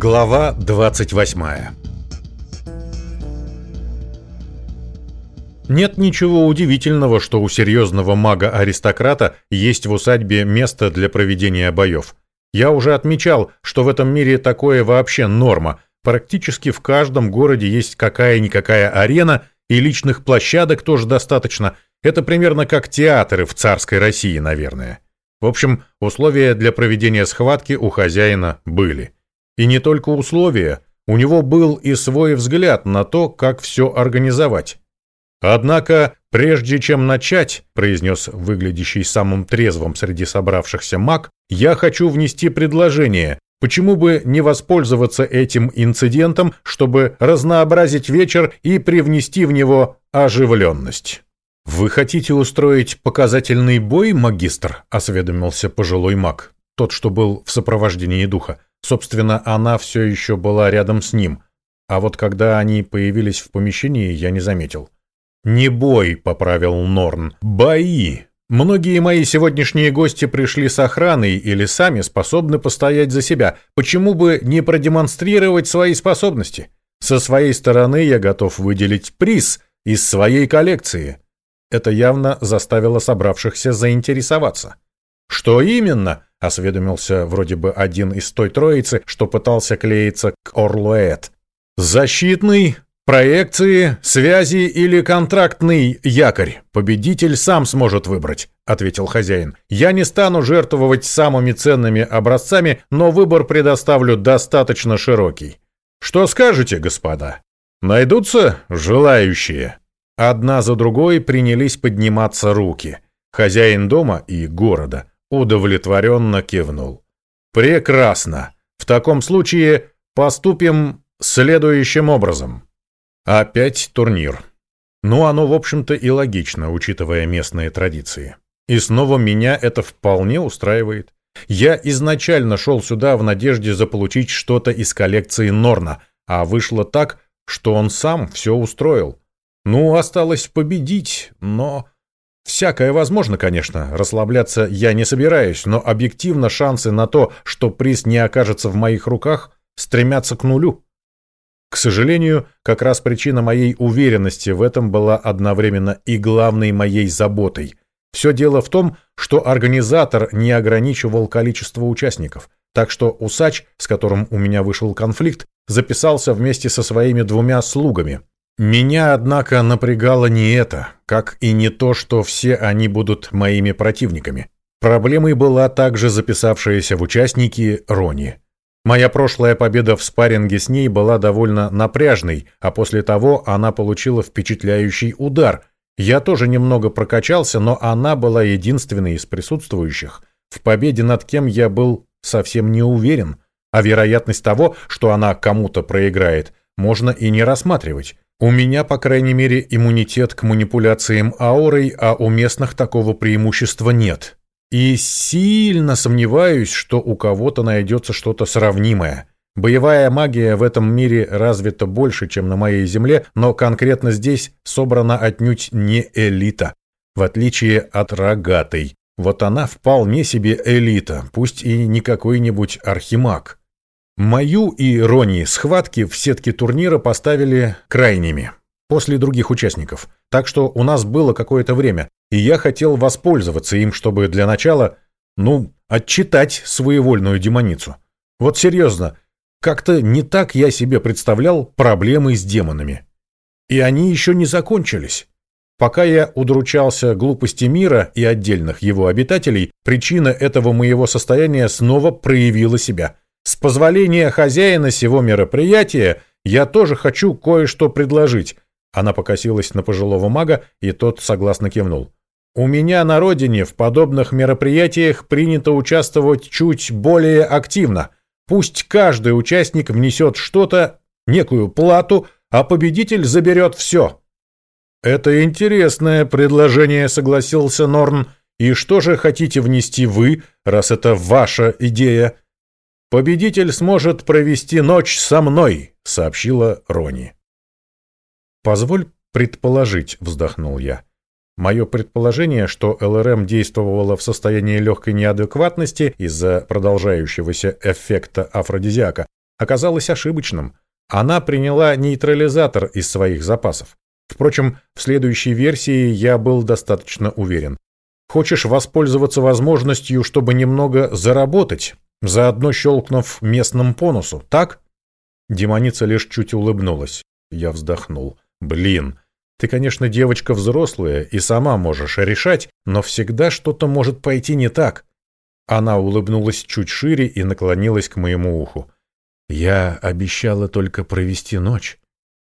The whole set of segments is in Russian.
Глава 28 Нет ничего удивительного, что у серьезного мага-аристократа есть в усадьбе место для проведения боев. Я уже отмечал, что в этом мире такое вообще норма. Практически в каждом городе есть какая-никакая арена, и личных площадок тоже достаточно. Это примерно как театры в царской России, наверное. В общем, условия для проведения схватки у хозяина были. И не только условия, у него был и свой взгляд на то, как все организовать. Однако, прежде чем начать, произнес выглядящий самым трезвым среди собравшихся маг, я хочу внести предложение, почему бы не воспользоваться этим инцидентом, чтобы разнообразить вечер и привнести в него оживленность. «Вы хотите устроить показательный бой, магистр?» — осведомился пожилой маг, тот, что был в сопровождении духа. Собственно, она все еще была рядом с ним, а вот когда они появились в помещении, я не заметил. «Не бой», — поправил Норн, — «бои». Многие мои сегодняшние гости пришли с охраной или сами способны постоять за себя. Почему бы не продемонстрировать свои способности? Со своей стороны я готов выделить приз из своей коллекции. Это явно заставило собравшихся заинтересоваться. «Что именно?» — осведомился вроде бы один из той троицы, что пытался клеиться к Орлуэт. «Защитный, проекции, связи или контрактный якорь. Победитель сам сможет выбрать», — ответил хозяин. «Я не стану жертвовать самыми ценными образцами, но выбор предоставлю достаточно широкий. Что скажете, господа? Найдутся желающие?» Одна за другой принялись подниматься руки. Хозяин дома и города удовлетворенно кивнул. «Прекрасно. В таком случае поступим следующим образом. Опять турнир. Ну, оно, в общем-то, и логично, учитывая местные традиции. И снова меня это вполне устраивает. Я изначально шел сюда в надежде заполучить что-то из коллекции Норна, а вышло так, что он сам все устроил. Ну, осталось победить, но... Всякое возможно, конечно, расслабляться я не собираюсь, но объективно шансы на то, что приз не окажется в моих руках, стремятся к нулю. К сожалению, как раз причина моей уверенности в этом была одновременно и главной моей заботой. Все дело в том, что организатор не ограничивал количество участников, так что усач, с которым у меня вышел конфликт, записался вместе со своими двумя слугами, меня, однако, напрягало не это, как и не то, что все они будут моими противниками. Проблемой была также записавшаяся в участники Рони. Моя прошлая победа в спарринге с ней была довольно напряжной, а после того она получила впечатляющий удар. Я тоже немного прокачался, но она была единственной из присутствующих, в победе над кем я был совсем не уверен, а вероятность того, что она кому-то проиграет, можно и не рассматривать. У меня, по крайней мере, иммунитет к манипуляциям аурой, а у местных такого преимущества нет. И сильно сомневаюсь, что у кого-то найдется что-то сравнимое. Боевая магия в этом мире развита больше, чем на моей земле, но конкретно здесь собрана отнюдь не элита, в отличие от рогатой. Вот она вполне себе элита, пусть и не какой-нибудь архимаг. Мою и Рони схватки в сетке турнира поставили крайними, после других участников. Так что у нас было какое-то время, и я хотел воспользоваться им, чтобы для начала, ну, отчитать своевольную демоницу. Вот серьезно, как-то не так я себе представлял проблемы с демонами. И они еще не закончились. Пока я удручался глупости мира и отдельных его обитателей, причина этого моего состояния снова проявила себя – с позволения хозяина сего мероприятия, я тоже хочу кое-что предложить. Она покосилась на пожилого мага, и тот согласно кивнул. У меня на родине в подобных мероприятиях принято участвовать чуть более активно. Пусть каждый участник внесет что-то, некую плату, а победитель заберет все. Это интересное предложение, согласился Норн. И что же хотите внести вы, раз это ваша идея? «Победитель сможет провести ночь со мной», — сообщила Рони. «Позволь предположить», — вздохнул я. Мое предположение, что ЛРМ действовала в состоянии легкой неадекватности из-за продолжающегося эффекта афродизиака, оказалось ошибочным. Она приняла нейтрализатор из своих запасов. Впрочем, в следующей версии я был достаточно уверен. Хочешь воспользоваться возможностью, чтобы немного заработать, заодно щелкнув местным понусу, так? Демоница лишь чуть улыбнулась. Я вздохнул. Блин, ты, конечно, девочка взрослая и сама можешь решать, но всегда что-то может пойти не так. Она улыбнулась чуть шире и наклонилась к моему уху. Я обещала только провести ночь.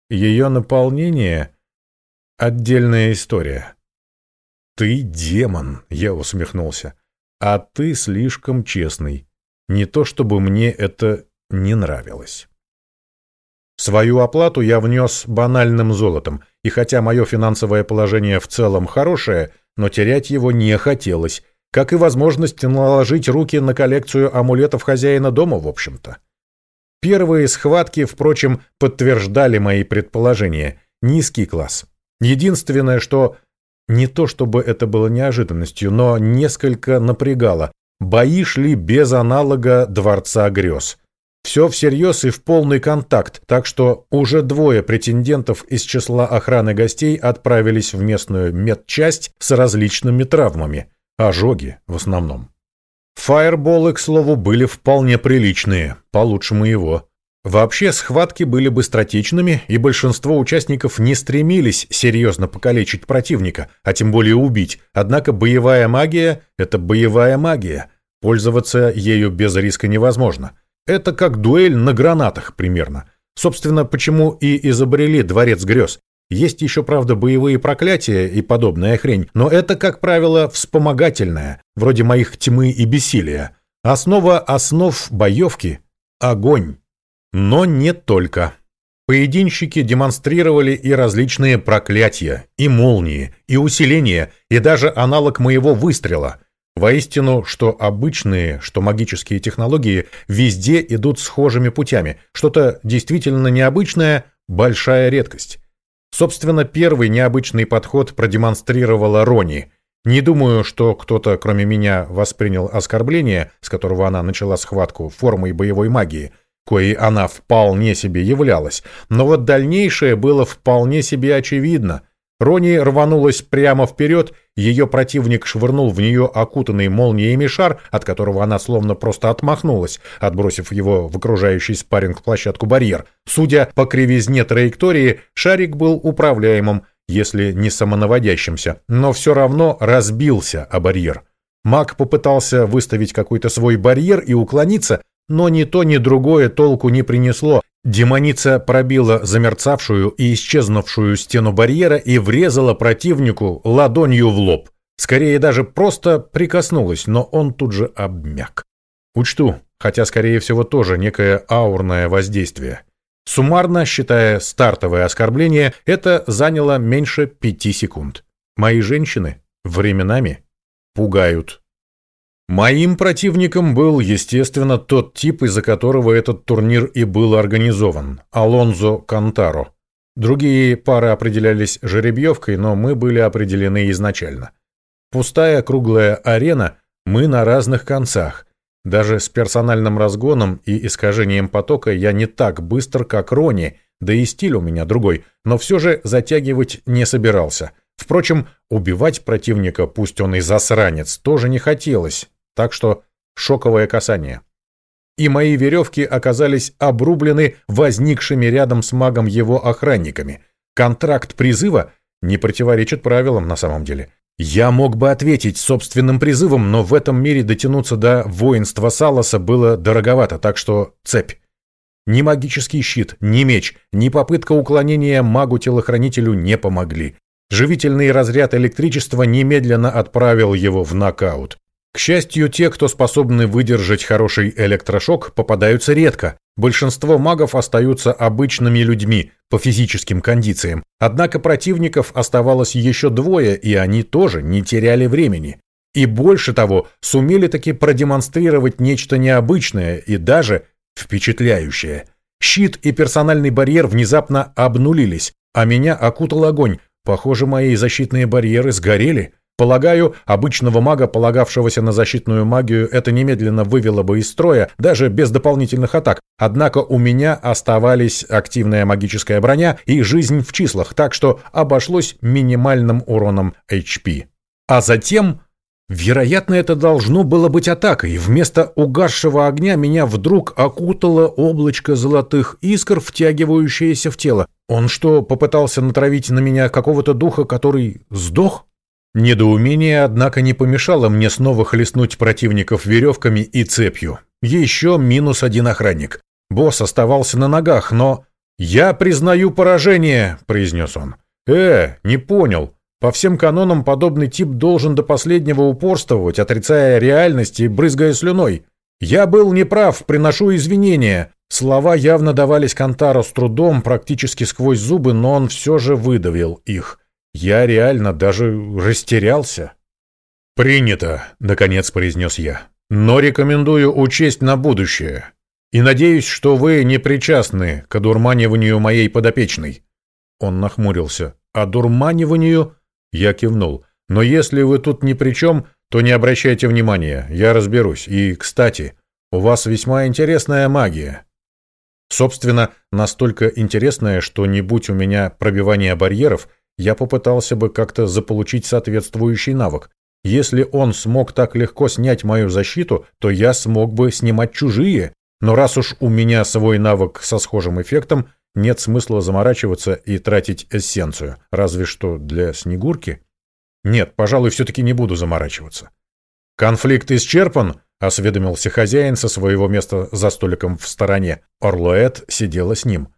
Ее наполнение — отдельная история. «Ты демон», — я усмехнулся. «А ты слишком честный. Не то чтобы мне это не нравилось». Свою оплату я внес банальным золотом, и хотя мое финансовое положение в целом хорошее, но терять его не хотелось, как и возможность наложить руки на коллекцию амулетов хозяина дома, в общем-то. Первые схватки, впрочем, подтверждали мои предположения. Низкий класс. Единственное, что не то чтобы это было неожиданностью, но несколько напрягало. Бои шли без аналога Дворца грез. Все всерьез и в полный контакт, так что уже двое претендентов из числа охраны гостей отправились в местную медчасть с различными травмами. Ожоги в основном. Фаерболы, к слову, были вполне приличные, получше моего. Вообще, схватки были быстротечными, и большинство участников не стремились серьезно покалечить противника, а тем более убить. Однако боевая магия — это боевая магия. Пользоваться ею без риска невозможно. Это как дуэль на гранатах примерно. Собственно, почему и изобрели дворец грез. Есть еще, правда, боевые проклятия и подобная хрень, но это, как правило, вспомогательное, вроде моих тьмы и бессилия. Основа основ боевки — огонь. Но не только. Поединщики демонстрировали и различные проклятия, и молнии, и усиления, и даже аналог моего выстрела. Воистину, что обычные, что магические технологии везде идут схожими путями. Что-то действительно необычное – большая редкость. Собственно, первый необычный подход продемонстрировала Рони. Не думаю, что кто-то, кроме меня, воспринял оскорбление, с которого она начала схватку, формой боевой магии – коей она вполне себе являлась. Но вот дальнейшее было вполне себе очевидно. Рони рванулась прямо вперед, ее противник швырнул в нее окутанный молниями шар, от которого она словно просто отмахнулась, отбросив его в окружающий спарринг-площадку барьер. Судя по кривизне траектории, шарик был управляемым, если не самонаводящимся, но все равно разбился о барьер. Маг попытался выставить какой-то свой барьер и уклониться, но ни то, ни другое толку не принесло. Демоница пробила замерцавшую и исчезнувшую стену барьера и врезала противнику ладонью в лоб. Скорее даже просто прикоснулась, но он тут же обмяк. Учту, хотя скорее всего тоже некое аурное воздействие. Суммарно, считая стартовое оскорбление, это заняло меньше пяти секунд. Мои женщины временами пугают. Моим противником был, естественно, тот тип, из-за которого этот турнир и был организован – Алонзо Кантаро. Другие пары определялись жеребьевкой, но мы были определены изначально. Пустая круглая арена, мы на разных концах. Даже с персональным разгоном и искажением потока я не так быстр, как Рони, да и стиль у меня другой, но все же затягивать не собирался. Впрочем, убивать противника, пусть он и засранец, тоже не хотелось, так что шоковое касание. И мои веревки оказались обрублены возникшими рядом с магом его охранниками. Контракт призыва не противоречит правилам на самом деле. Я мог бы ответить собственным призывом, но в этом мире дотянуться до воинства Саласа было дороговато, так что цепь. Ни магический щит, ни меч, ни попытка уклонения магу-телохранителю не помогли. Живительный разряд электричества немедленно отправил его в нокаут. К счастью, те, кто способны выдержать хороший электрошок, попадаются редко. Большинство магов остаются обычными людьми по физическим кондициям. Однако противников оставалось еще двое, и они тоже не теряли времени. И больше того, сумели таки продемонстрировать нечто необычное и даже впечатляющее. Щит и персональный барьер внезапно обнулились, а меня окутал огонь. Похоже, мои защитные барьеры сгорели. Полагаю, обычного мага, полагавшегося на защитную магию, это немедленно вывело бы из строя, даже без дополнительных атак. Однако у меня оставались активная магическая броня и жизнь в числах, так что обошлось минимальным уроном HP. А затем... Вероятно, это должно было быть атакой. Вместо угасшего огня меня вдруг окутало облачко золотых искр, втягивающееся в тело. Он что, попытался натравить на меня какого-то духа, который сдох? Недоумение, однако, не помешало мне снова хлестнуть противников веревками и цепью. Еще минус один охранник. Босс оставался на ногах, но... «Я признаю поражение», — произнес он. «Э, не понял. По всем канонам подобный тип должен до последнего упорствовать, отрицая реальность и брызгая слюной. Я был неправ, приношу извинения». Слова явно давались Кантару с трудом, практически сквозь зубы, но он все же выдавил их. Я реально даже растерялся. «Принято», — наконец произнес я. «Но рекомендую учесть на будущее. И надеюсь, что вы не причастны к одурманиванию моей подопечной». Он нахмурился. «Одурманиванию?» Я кивнул. «Но если вы тут ни при чем, то не обращайте внимания, я разберусь. И, кстати, у вас весьма интересная магия». Собственно, настолько интересная, что не будь у меня пробивания барьеров — я попытался бы как-то заполучить соответствующий навык. Если он смог так легко снять мою защиту, то я смог бы снимать чужие. Но раз уж у меня свой навык со схожим эффектом, нет смысла заморачиваться и тратить эссенцию. Разве что для Снегурки. Нет, пожалуй, все-таки не буду заморачиваться. «Конфликт исчерпан?» — осведомился хозяин со своего места за столиком в стороне. Орлоэт сидела с ним.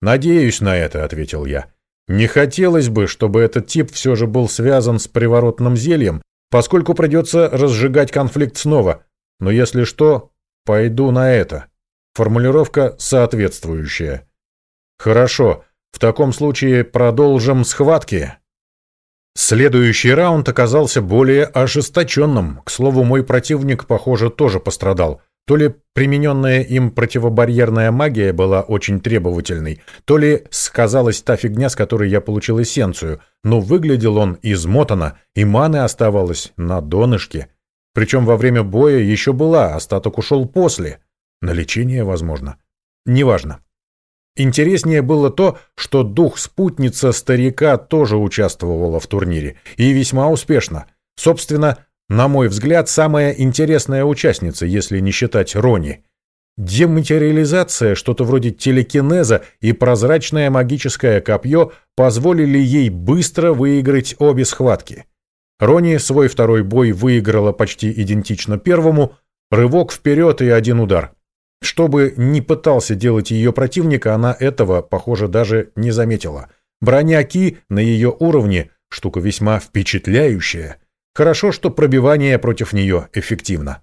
«Надеюсь на это», — ответил я. Не хотелось бы, чтобы этот тип все же был связан с приворотным зельем, поскольку придется разжигать конфликт снова. Но если что, пойду на это. Формулировка соответствующая. Хорошо, в таком случае продолжим схватки. Следующий раунд оказался более ожесточенным. К слову, мой противник, похоже, тоже пострадал. То ли примененная им противобарьерная магия была очень требовательной, то ли сказалась та фигня, с которой я получил эссенцию, но выглядел он измотанно, и маны оставалось на донышке. Причем во время боя еще была, остаток ушел после. На лечение, возможно. Неважно. Интереснее было то, что дух-спутница старика тоже участвовала в турнире, и весьма успешно. Собственно, на мой взгляд, самая интересная участница, если не считать Рони. Дематериализация, что-то вроде телекинеза и прозрачное магическое копье позволили ей быстро выиграть обе схватки. Рони свой второй бой выиграла почти идентично первому, рывок вперед и один удар. Чтобы не пытался делать ее противника, она этого, похоже, даже не заметила. Броня Ки на ее уровне – штука весьма впечатляющая – Хорошо, что пробивание против нее эффективно.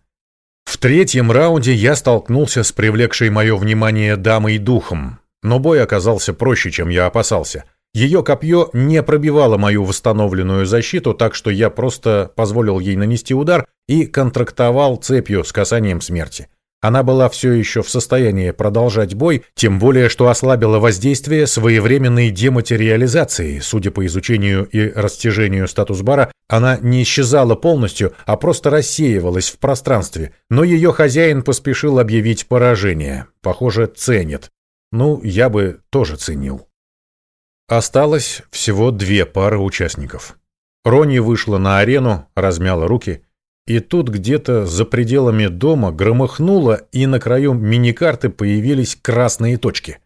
В третьем раунде я столкнулся с привлекшей мое внимание дамой духом, но бой оказался проще, чем я опасался. Ее копье не пробивало мою восстановленную защиту, так что я просто позволил ей нанести удар и контрактовал цепью с касанием смерти. Она была все еще в состоянии продолжать бой, тем более, что ослабила воздействие своевременной дематериализации. Судя по изучению и растяжению статус-бара, она не исчезала полностью, а просто рассеивалась в пространстве. Но ее хозяин поспешил объявить поражение. Похоже, ценит. Ну, я бы тоже ценил. Осталось всего две пары участников. Рони вышла на арену, размяла руки – и тут где-то за пределами дома громыхнуло, и на краю миникарты появились красные точки.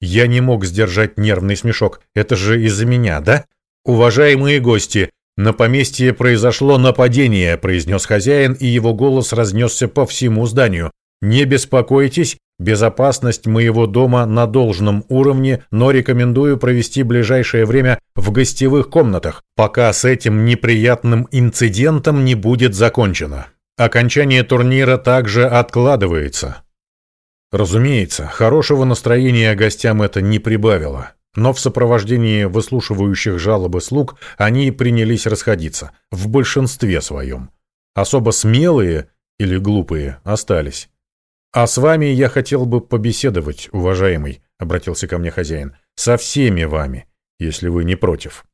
Я не мог сдержать нервный смешок. Это же из-за меня, да? Уважаемые гости, на поместье произошло нападение, произнес хозяин, и его голос разнесся по всему зданию. Не беспокойтесь, Безопасность моего дома на должном уровне, но рекомендую провести ближайшее время в гостевых комнатах, пока с этим неприятным инцидентом не будет закончено. Окончание турнира также откладывается. Разумеется, хорошего настроения гостям это не прибавило, но в сопровождении выслушивающих жалобы слуг они принялись расходиться, в большинстве своем. Особо смелые или глупые остались. «А с вами я хотел бы побеседовать, уважаемый», — обратился ко мне хозяин. «Со всеми вами, если вы не против».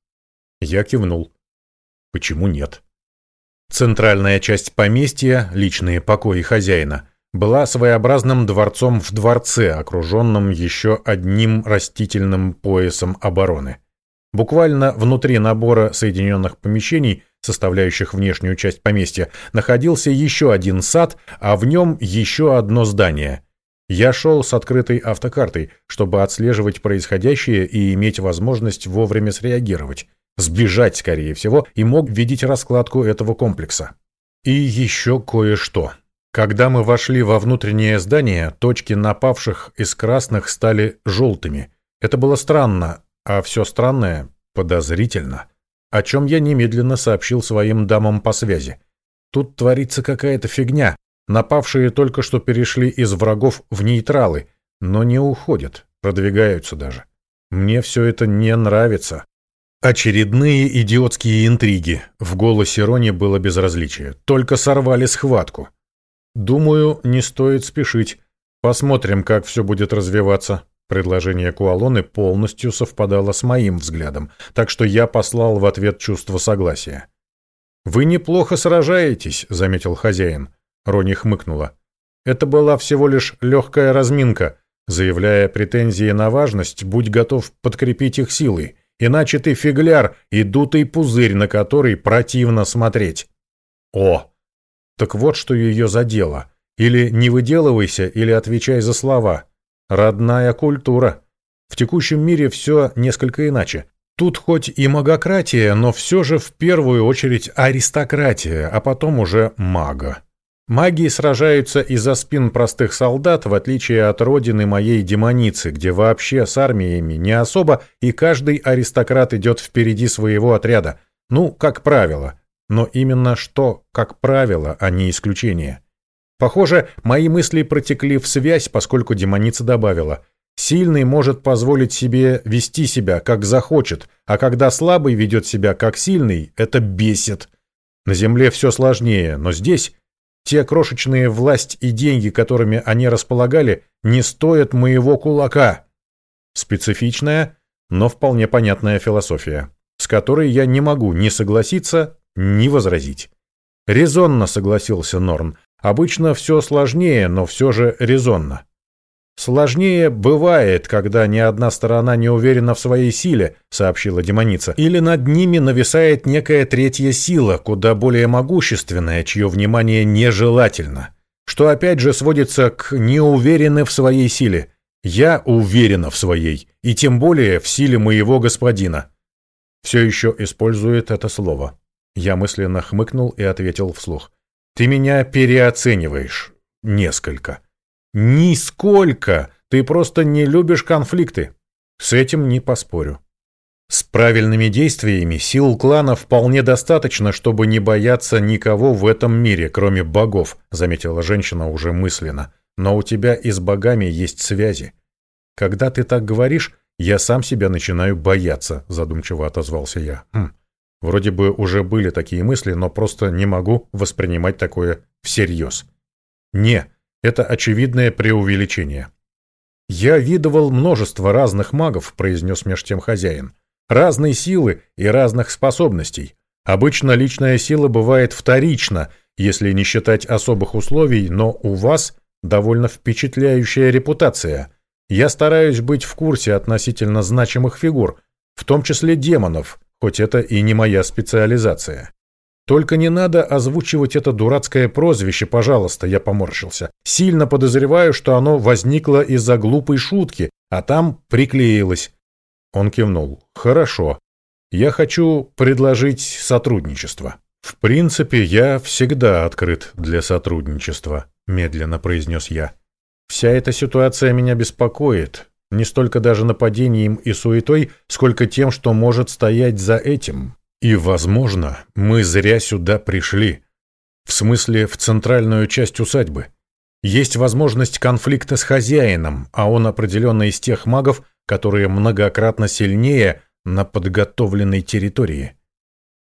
Я кивнул. «Почему нет?» Центральная часть поместья, личные покои хозяина, была своеобразным дворцом в дворце, окруженным еще одним растительным поясом обороны. Буквально внутри набора соединенных помещений, составляющих внешнюю часть поместья, находился еще один сад, а в нем еще одно здание. Я шел с открытой автокартой, чтобы отслеживать происходящее и иметь возможность вовремя среагировать. Сбежать, скорее всего, и мог видеть раскладку этого комплекса. И еще кое-что. Когда мы вошли во внутреннее здание, точки напавших из красных стали желтыми. Это было странно, а все странное — подозрительно. О чем я немедленно сообщил своим дамам по связи. Тут творится какая-то фигня. Напавшие только что перешли из врагов в нейтралы, но не уходят, продвигаются даже. Мне все это не нравится. Очередные идиотские интриги. В голосе Рони было безразличие. Только сорвали схватку. Думаю, не стоит спешить. Посмотрим, как все будет развиваться. Предложение Куалоны полностью совпадало с моим взглядом, так что я послал в ответ чувство согласия. «Вы неплохо сражаетесь», — заметил хозяин. Рони хмыкнула. «Это была всего лишь легкая разминка. Заявляя претензии на важность, будь готов подкрепить их силой, иначе ты фигляр и дутый пузырь, на который противно смотреть». «О!» Так вот, что ее задело. Или не выделывайся, или отвечай за слова. Родная культура. В текущем мире все несколько иначе. Тут хоть и магократия, но все же в первую очередь аристократия, а потом уже мага. Маги сражаются из-за спин простых солдат, в отличие от родины моей демоницы, где вообще с армиями не особо, и каждый аристократ идет впереди своего отряда. Ну, как правило. Но именно что, как правило, а не исключение. Похоже, мои мысли протекли в связь, поскольку демоница добавила. Сильный может позволить себе вести себя, как захочет, а когда слабый ведет себя, как сильный, это бесит. На земле все сложнее, но здесь те крошечные власть и деньги, которыми они располагали, не стоят моего кулака. Специфичная, но вполне понятная философия, с которой я не могу ни согласиться, ни возразить. Резонно согласился Норн, Обычно все сложнее, но все же резонно. «Сложнее бывает, когда ни одна сторона не уверена в своей силе», — сообщила демоница, «или над ними нависает некая третья сила, куда более могущественная, чье внимание нежелательно, что опять же сводится к неуверены в своей силе. Я уверена в своей, и тем более в силе моего господина». Все еще использует это слово. Я мысленно хмыкнул и ответил вслух. Ты меня переоцениваешь. Несколько. Нисколько. Ты просто не любишь конфликты. С этим не поспорю. С правильными действиями сил клана вполне достаточно, чтобы не бояться никого в этом мире, кроме богов, заметила женщина уже мысленно. Но у тебя и с богами есть связи. Когда ты так говоришь, я сам себя начинаю бояться, задумчиво отозвался я. Хм. Вроде бы уже были такие мысли, но просто не могу воспринимать такое всерьез. Не, это очевидное преувеличение. «Я видывал множество разных магов», — произнес меж тем хозяин. «Разной силы и разных способностей. Обычно личная сила бывает вторична, если не считать особых условий, но у вас довольно впечатляющая репутация. Я стараюсь быть в курсе относительно значимых фигур, в том числе демонов, хоть это и не моя специализация. Только не надо озвучивать это дурацкое прозвище, пожалуйста, я поморщился. Сильно подозреваю, что оно возникло из-за глупой шутки, а там приклеилось. Он кивнул. Хорошо. Я хочу предложить сотрудничество. В принципе, я всегда открыт для сотрудничества, медленно произнес я. Вся эта ситуация меня беспокоит. Не столько даже нападением и суетой, сколько тем, что может стоять за этим. И, возможно, мы зря сюда пришли. В смысле, в центральную часть усадьбы. Есть возможность конфликта с хозяином, а он определенно из тех магов, которые многократно сильнее на подготовленной территории.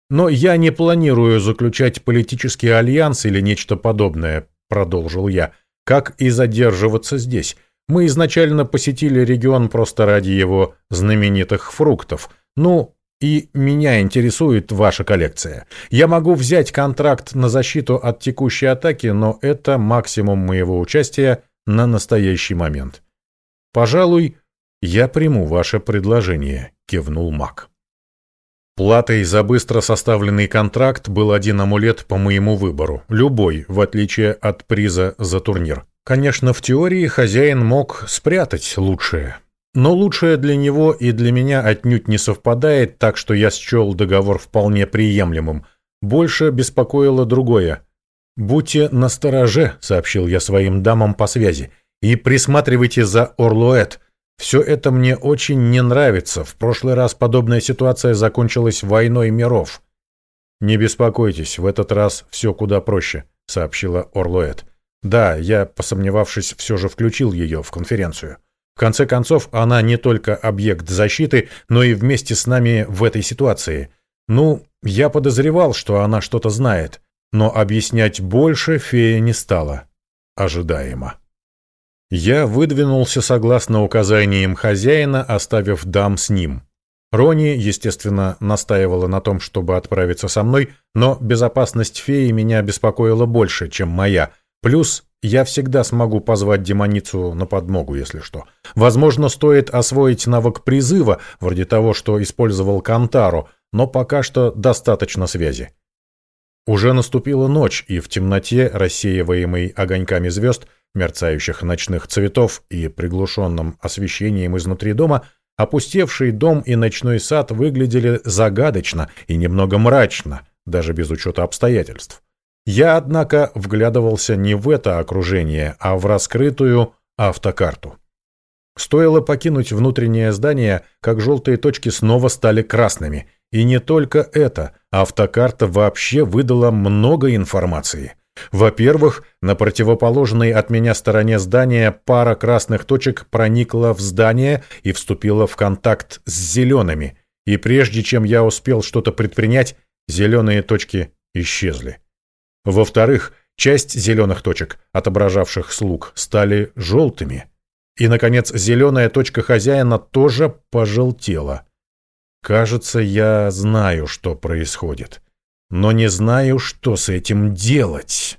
Но я не планирую заключать политический альянс или нечто подобное, продолжил я, как и задерживаться здесь. Мы изначально посетили регион просто ради его знаменитых фруктов. Ну, И меня интересует ваша коллекция. Я могу взять контракт на защиту от текущей атаки, но это максимум моего участия на настоящий момент. Пожалуй, я приму ваше предложение, кивнул Мак. Платой за быстро составленный контракт был один амулет по моему выбору, любой, в отличие от приза за турнир. Конечно, в теории хозяин мог спрятать лучшее, но лучшее для него и для меня отнюдь не совпадает, так что я счел договор вполне приемлемым. Больше беспокоило другое. «Будьте настороже», — сообщил я своим дамам по связи, — «и присматривайте за Орлуэт. Все это мне очень не нравится. В прошлый раз подобная ситуация закончилась войной миров». «Не беспокойтесь, в этот раз все куда проще», — сообщила Орлуэт. «Да, я, посомневавшись, все же включил ее в конференцию». В конце концов, она не только объект защиты, но и вместе с нами в этой ситуации. Ну, я подозревал, что она что-то знает, но объяснять больше фея не стала. Ожидаемо. Я выдвинулся согласно указаниям хозяина, оставив дам с ним. Рони, естественно, настаивала на том, чтобы отправиться со мной, но безопасность феи меня беспокоила больше, чем моя. Плюс я всегда смогу позвать демоницу на подмогу, если что. Возможно, стоит освоить навык призыва, вроде того, что использовал Кантару, но пока что достаточно связи. Уже наступила ночь, и в темноте, рассеиваемой огоньками звезд, мерцающих ночных цветов и приглушенным освещением изнутри дома, опустевший дом и ночной сад выглядели загадочно и немного мрачно, даже без учета обстоятельств. Я, однако, вглядывался не в это окружение, а в раскрытую автокарту. Стоило покинуть внутреннее здание, как желтые точки снова стали красными. И не только это, автокарта вообще выдала много информации. Во-первых, на противоположной от меня стороне здания пара красных точек проникла в здание и вступила в контакт с зелеными. И прежде чем я успел что-то предпринять, зеленые точки исчезли. Во-вторых, часть зеленых точек, отображавших слуг, стали желтыми. И, наконец, зеленая точка хозяина тоже пожелтела. Кажется, я знаю, что происходит, но не знаю, что с этим делать.